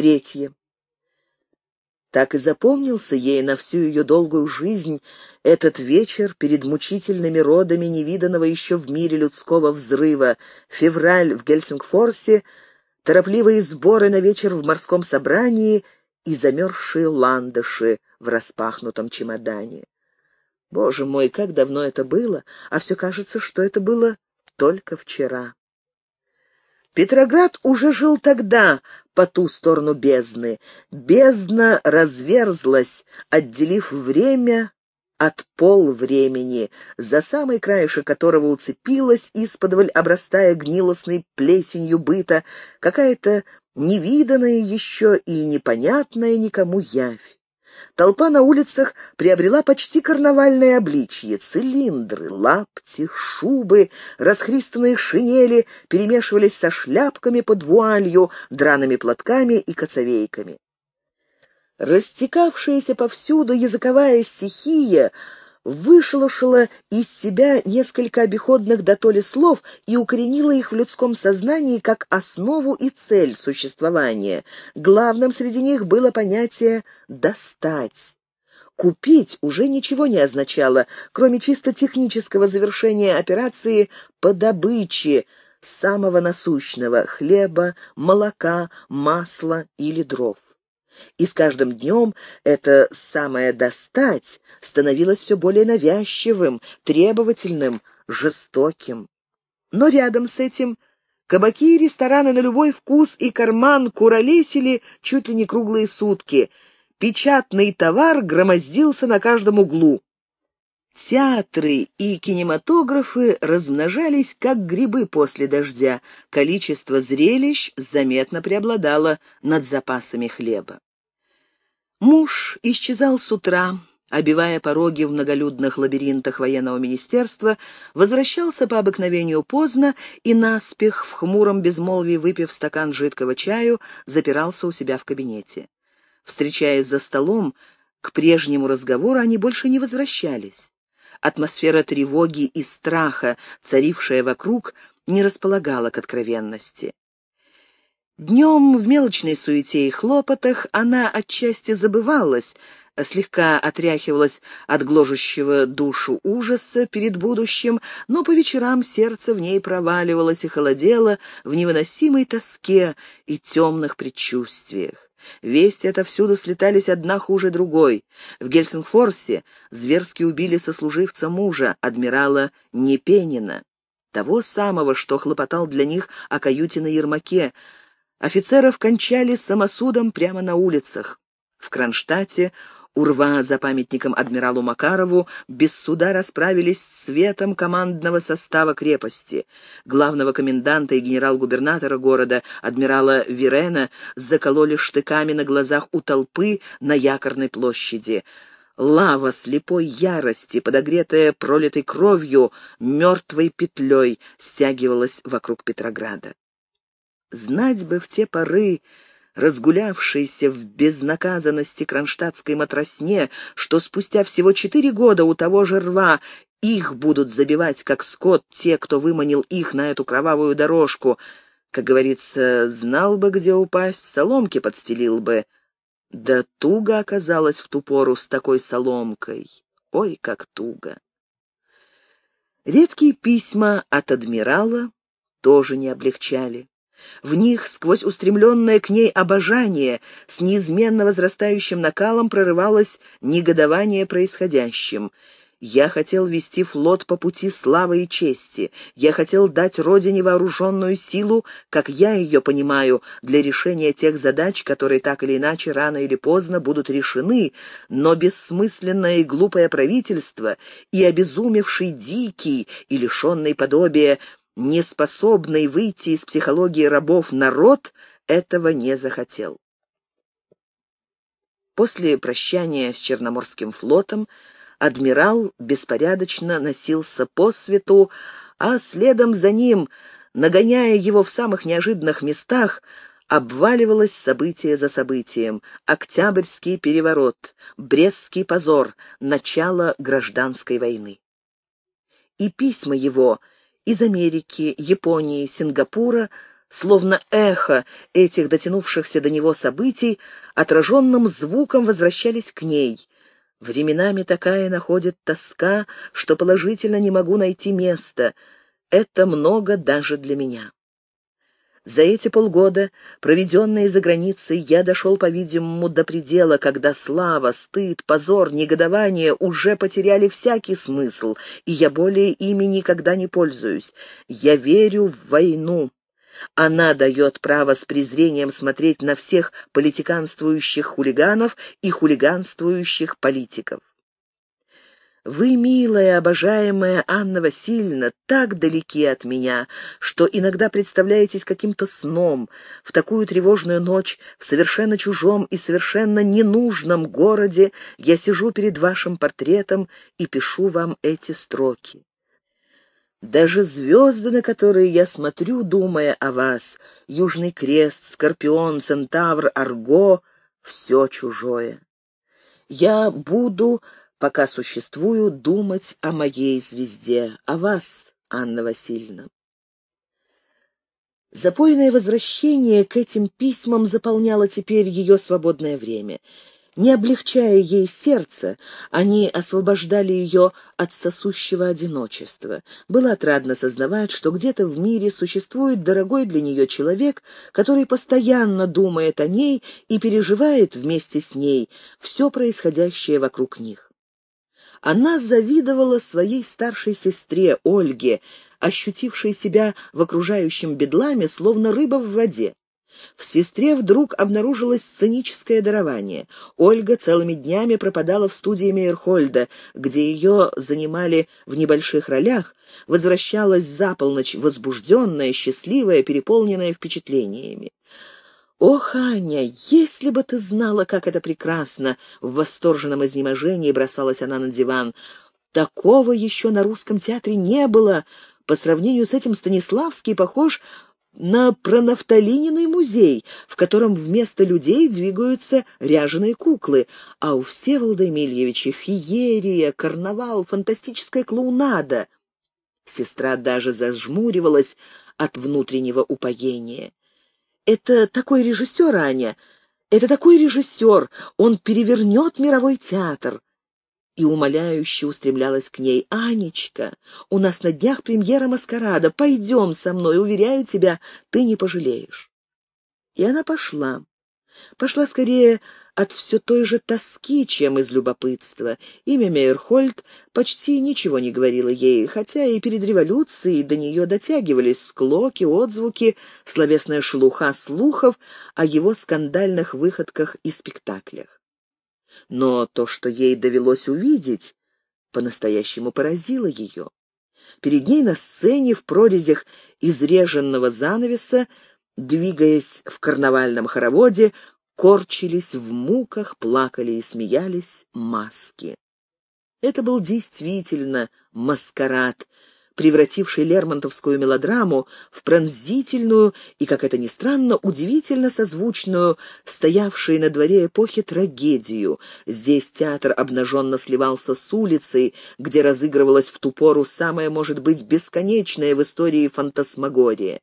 Третье. Так и запомнился ей на всю ее долгую жизнь этот вечер перед мучительными родами невиданного еще в мире людского взрыва, февраль в Гельсингфорсе, торопливые сборы на вечер в морском собрании и замерзшие ландыши в распахнутом чемодане. Боже мой, как давно это было, а все кажется, что это было только вчера. Петроград уже жил тогда по ту сторону бездны. Бездна разверзлась, отделив время от пол времени, за самый краешек которого уцепилась, исподволь обрастая гнилостной плесенью быта, какая-то невиданная еще и непонятная никому явь. Толпа на улицах приобрела почти карнавальное обличье. Цилиндры, лапти, шубы, расхристанные шинели перемешивались со шляпками под вуалью, драными платками и коцовейками. Растекавшаяся повсюду языковая стихия — вышелушила из себя несколько обиходных дотоле слов и укоренила их в людском сознании как основу и цель существования. Главным среди них было понятие «достать». Купить уже ничего не означало, кроме чисто технического завершения операции по добыче самого насущного — хлеба, молока, масла или дров. И с каждым днем это самое «достать» становилось все более навязчивым, требовательным, жестоким. Но рядом с этим кабаки и рестораны на любой вкус и карман куролесили чуть ли не круглые сутки. Печатный товар громоздился на каждом углу. Театры и кинематографы размножались, как грибы после дождя. Количество зрелищ заметно преобладало над запасами хлеба. Муж исчезал с утра, обивая пороги в многолюдных лабиринтах военного министерства, возвращался по обыкновению поздно и наспех, в хмуром безмолвии выпив стакан жидкого чаю, запирался у себя в кабинете. Встречаясь за столом, к прежнему разговору они больше не возвращались. Атмосфера тревоги и страха, царившая вокруг, не располагала к откровенности. Днем в мелочной суете и хлопотах она отчасти забывалась, слегка отряхивалась от гложущего душу ужаса перед будущим, но по вечерам сердце в ней проваливалось и холодело в невыносимой тоске и темных предчувствиях. Вести отовсюду слетались одна хуже другой. В Гельсингфорсе зверски убили сослуживца мужа, адмирала Непенина, того самого, что хлопотал для них о каюте на Ермаке, Офицеров кончали самосудом прямо на улицах. В Кронштадте Урва за памятником адмиралу Макарову без суда расправились с светом командного состава крепости. Главного коменданта и генерал-губернатора города, адмирала Вирена, закололи штыками на глазах у толпы на якорной площади. Лава слепой ярости, подогретая пролитой кровью, мертвой петлей стягивалась вокруг Петрограда. Знать бы в те поры, разгулявшейся в безнаказанности кронштадтской матросне, что спустя всего четыре года у того же рва их будут забивать, как скот, те, кто выманил их на эту кровавую дорожку. Как говорится, знал бы, где упасть, соломки подстелил бы. Да туго оказалось в ту пору с такой соломкой. Ой, как туго. Редкие письма от адмирала тоже не облегчали. В них, сквозь устремленное к ней обожание, с неизменно возрастающим накалом прорывалось негодование происходящим. Я хотел вести флот по пути славы и чести. Я хотел дать Родине вооруженную силу, как я ее понимаю, для решения тех задач, которые так или иначе рано или поздно будут решены, но бессмысленное и глупое правительство и обезумевший дикий и лишенный подобия неспособный выйти из психологии рабов народ этого не захотел. После прощания с Черноморским флотом адмирал беспорядочно носился по свету, а следом за ним, нагоняя его в самых неожиданных местах, обваливалось событие за событием. Октябрьский переворот, Брестский позор, начало гражданской войны. И письма его из Америки, Японии, Сингапура словно эхо этих дотянувшихся до него событий, отраженным звуком возвращались к ней. Временами такая находит тоска, что положительно не могу найти места. Это много даже для меня. За эти полгода, проведенные за границей, я дошел, по-видимому, до предела, когда слава, стыд, позор, негодование уже потеряли всякий смысл, и я более ими никогда не пользуюсь. Я верю в войну. Она дает право с презрением смотреть на всех политиканствующих хулиганов и хулиганствующих политиков. Вы, милая, обожаемая Анна Васильевна, так далеки от меня, что иногда представляетесь каким-то сном. В такую тревожную ночь, в совершенно чужом и совершенно ненужном городе я сижу перед вашим портретом и пишу вам эти строки. Даже звезды, на которые я смотрю, думая о вас, Южный Крест, Скорпион, Центавр, Арго — все чужое. Я буду, пока существую, думать о моей звезде, о вас, Анна Васильевна. Запойное возвращение к этим письмам заполняло теперь ее свободное время — не облегчая ей сердце, они освобождали ее от сосущего одиночества. Было отрадно сознавать, что где-то в мире существует дорогой для нее человек, который постоянно думает о ней и переживает вместе с ней все происходящее вокруг них. Она завидовала своей старшей сестре Ольге, ощутившей себя в окружающем бедламе, словно рыба в воде. В сестре вдруг обнаружилось сценическое дарование. Ольга целыми днями пропадала в студии Мейерхольда, где ее занимали в небольших ролях, возвращалась за полночь возбужденная, счастливая, переполненная впечатлениями. «Ох, Аня, если бы ты знала, как это прекрасно!» В восторженном изнеможении бросалась она на диван. «Такого еще на русском театре не было. По сравнению с этим Станиславский похож на пронафталининый музей, в котором вместо людей двигаются ряженые куклы, а у Всеволода Емельевича феерия, карнавал, фантастическая клоунада. Сестра даже зажмуривалась от внутреннего упоения. «Это такой режиссер, Аня, это такой режиссер, он перевернет мировой театр и умоляюще устремлялась к ней. «Анечка, у нас на днях премьера «Маскарада». Пойдем со мной, уверяю тебя, ты не пожалеешь». И она пошла. Пошла скорее от все той же тоски, чем из любопытства. Имя Мейерхольд почти ничего не говорило ей, хотя и перед революцией до нее дотягивались склоки, отзвуки, словесная шелуха слухов о его скандальных выходках и спектаклях но то, что ей довелось увидеть, по-настоящему поразило ее. Перед ней на сцене в прорезях изреженного занавеса, двигаясь в карнавальном хороводе, корчились в муках, плакали и смеялись маски. Это был действительно маскарад, превративший Лермонтовскую мелодраму в пронзительную и, как это ни странно, удивительно созвучную, стоявшей на дворе эпохи трагедию. Здесь театр обнаженно сливался с улицей, где разыгрывалась в ту пору самая, может быть, бесконечная в истории фантасмагория.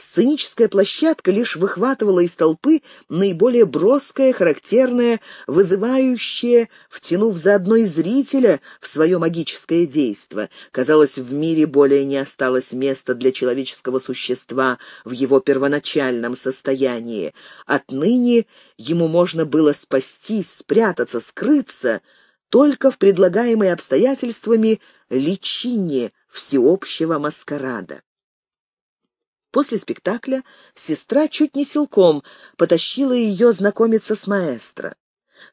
Сценическая площадка лишь выхватывала из толпы наиболее броское, характерное, вызывающее, втянув заодно и зрителя в свое магическое действо. Казалось, в мире более не осталось места для человеческого существа в его первоначальном состоянии. Отныне ему можно было спастись, спрятаться, скрыться только в предлагаемой обстоятельствами личине всеобщего маскарада. После спектакля сестра чуть не силком потащила ее знакомиться с маэстро.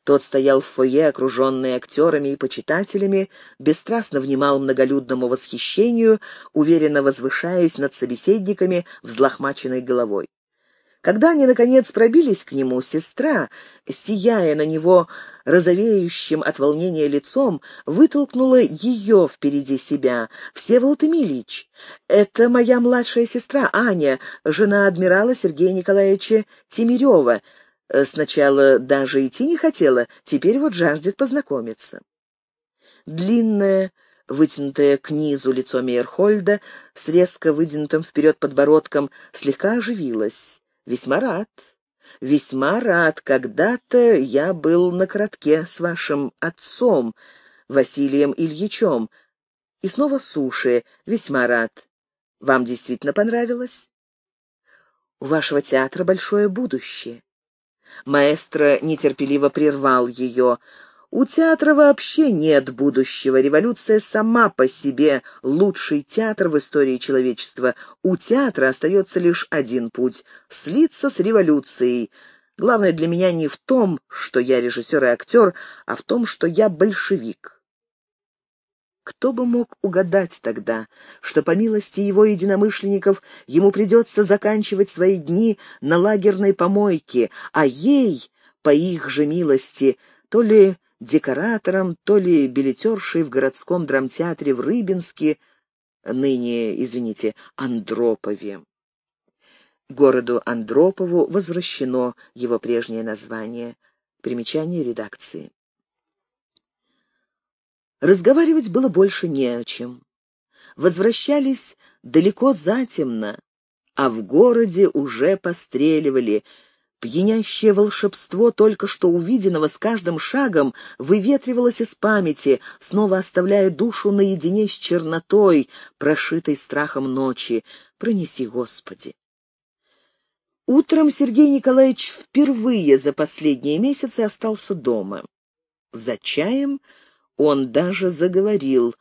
Тот стоял в фойе, окруженный актерами и почитателями, бесстрастно внимал многолюдному восхищению, уверенно возвышаясь над собеседниками взлохмаченной головой. Когда они, наконец, пробились к нему, сестра, сияя на него розовеющим от волнения лицом, вытолкнула ее впереди себя. «Всеволод Эмильич, это моя младшая сестра Аня, жена адмирала Сергея Николаевича Тимирева. Сначала даже идти не хотела, теперь вот жаждет познакомиться». Длинная, Вытянутое к низу лицо Мейерхольда с резко выдвинутым вперед подбородком слегка оживилось. «Весьма рад, весьма рад. Когда-то я был на коротке с вашим отцом, Василием Ильичем. И снова суши. Весьма рад. Вам действительно понравилось? У вашего театра большое будущее. Маэстро нетерпеливо прервал ее. У театра вообще нет будущего. Революция сама по себе лучший театр в истории человечества. У театра остается лишь один путь — слиться с революцией. Главное для меня не в том, что я режиссер и актер, а в том, что я большевик. Кто бы мог угадать тогда, что, по милости его единомышленников, ему придется заканчивать свои дни на лагерной помойке, а ей, по их же милости, то ли декоратором, то ли билетершей в городском драмтеатре в Рыбинске, ныне, извините, Андропове. Городу Андропову возвращено его прежнее название. Примечание редакции. Разговаривать было больше не о чем. Возвращались далеко затемно, а в городе уже постреливали. Пьянящее волшебство только что увиденного с каждым шагом выветривалось из памяти, снова оставляя душу наедине с чернотой, прошитой страхом ночи. Пронеси, Господи! Утром Сергей Николаевич впервые за последние месяцы остался дома. За чаем он даже заговорил,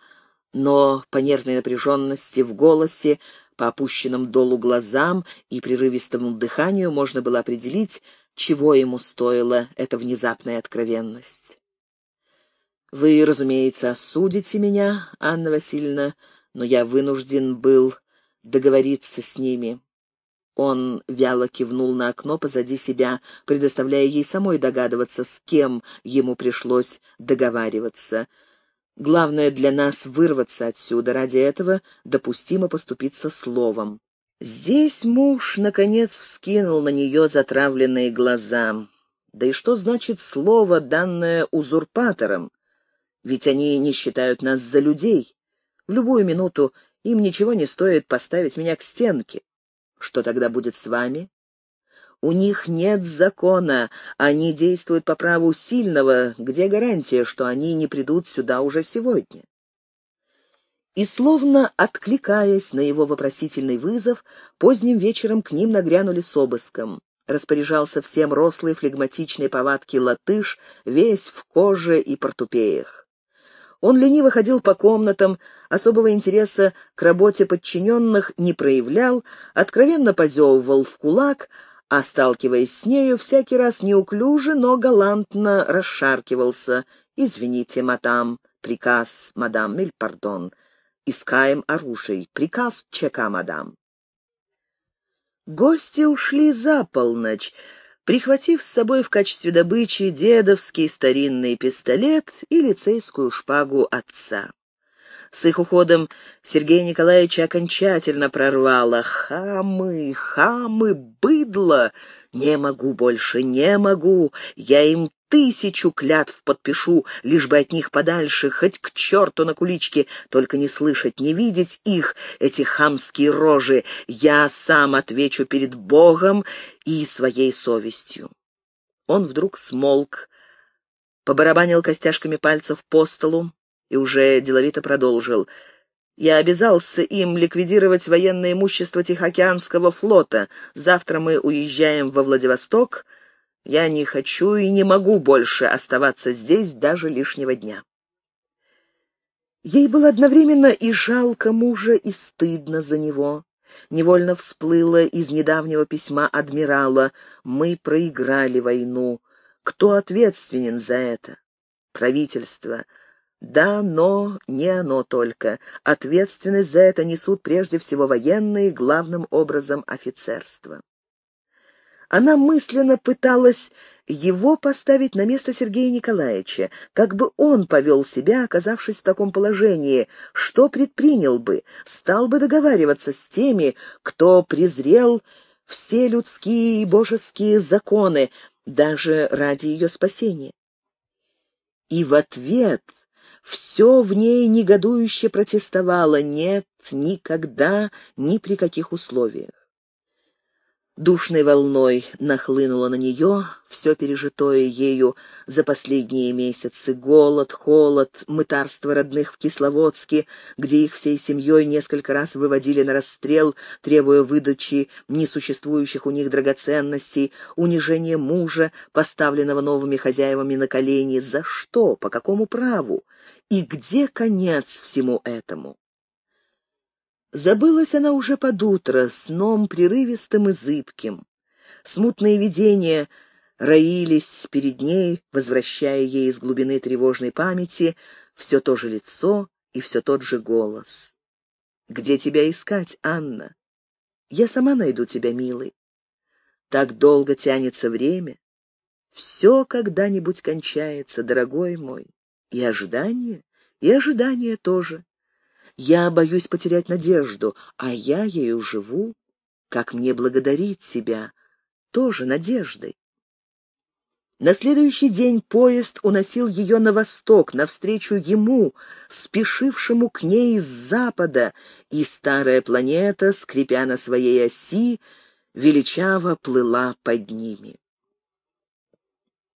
но по нервной напряженности в голосе, по опущенным долу глазам и прерывистому дыханию можно было определить, чего ему стоила эта внезапная откровенность. «Вы, разумеется, осудите меня, Анна Васильевна, но я вынужден был договориться с ними. Он вяло кивнул на окно позади себя, предоставляя ей самой догадываться, с кем ему пришлось договариваться. Главное для нас вырваться отсюда. Ради этого допустимо поступиться словом. Здесь муж, наконец, вскинул на нее затравленные глаза. Да и что значит слово, данное узурпатором? Ведь они не считают нас за людей. В любую минуту им ничего не стоит поставить меня к стенке. Что тогда будет с вами? У них нет закона, они действуют по праву сильного. Где гарантия, что они не придут сюда уже сегодня? И словно откликаясь на его вопросительный вызов, поздним вечером к ним нагрянули с обыском. Распоряжался всем рослый флегматичной повадки латыш, весь в коже и портупеях. Он лениво ходил по комнатам, особого интереса к работе подчиненных не проявлял, откровенно позевывал в кулак, а, сталкиваясь с нею, всякий раз неуклюже, но галантно расшаркивался. «Извините, мадам, приказ, мадам, миль пардон. Искаем оружие. Приказ чека, мадам». Гости ушли за полночь, прихватив с собой в качестве добычи дедовский старинный пистолет и лицейскую шпагу отца. С их уходом Сергея Николаевича окончательно прорвало. «Хамы, хамы, быдло! Не могу больше, не могу! Я им тысячу клятв подпишу, лишь бы от них подальше, хоть к черту на куличке, только не слышать, не видеть их, эти хамские рожи. Я сам отвечу перед Богом и своей совестью. Он вдруг смолк, побарабанил костяшками пальцев по столу и уже деловито продолжил. Я обязался им ликвидировать военное имущество Тихоокеанского флота. Завтра мы уезжаем во Владивосток, я не хочу и не могу больше оставаться здесь даже лишнего дня. Ей было одновременно и жалко мужа, и стыдно за него. Невольно всплыло из недавнего письма адмирала «Мы проиграли войну. Кто ответственен за это? Правительство. Да, но не оно только. Ответственность за это несут прежде всего военные, главным образом офицерство». Она мысленно пыталась его поставить на место Сергея Николаевича, как бы он повел себя, оказавшись в таком положении, что предпринял бы, стал бы договариваться с теми, кто презрел все людские и божеские законы, даже ради ее спасения. И в ответ Все в ней негодующе протестовало «нет, никогда, ни при каких условиях». Душной волной нахлынуло на нее все пережитое ею за последние месяцы. Голод, холод, мытарство родных в Кисловодске, где их всей семьей несколько раз выводили на расстрел, требуя выдачи несуществующих у них драгоценностей, унижение мужа, поставленного новыми хозяевами на колени. За что? По какому праву? И где конец всему этому? Забылась она уже под утро, сном прерывистым и зыбким. Смутные видения роились перед ней, возвращая ей из глубины тревожной памяти все то же лицо и все тот же голос. «Где тебя искать, Анна? Я сама найду тебя, милый. Так долго тянется время. Все когда-нибудь кончается, дорогой мой. И ожидание, и ожидание тоже. Я боюсь потерять надежду, а я ею живу. Как мне благодарить тебя? Тоже надеждой. На следующий день поезд уносил ее на восток, навстречу ему, спешившему к ней с запада, и старая планета, скрипя на своей оси, величаво плыла под ними.